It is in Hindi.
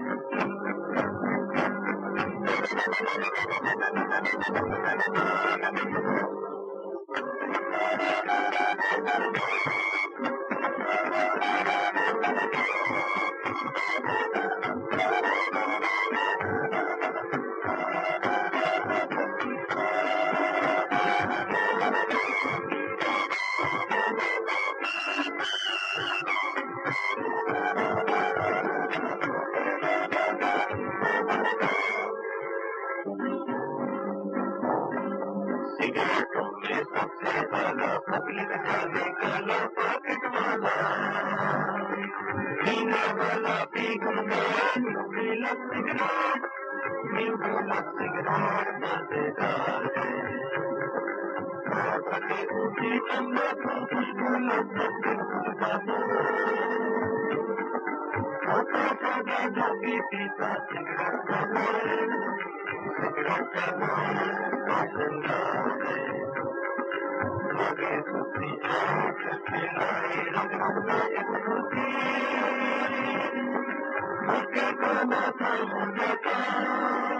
Thank you. तुमने सबसे ज़्यादा पब्लिक जाने काला पॉकेट वाला पीना वाला पी गुमगान पीला सिगरेट पीला सिगरेट मज़ेदार है ऊँची चंदा तो खुशबू लगभग खुशबा छोटा सादा जो भी पीता सिगरेट का सिगरेट का Look at the mountains, look at.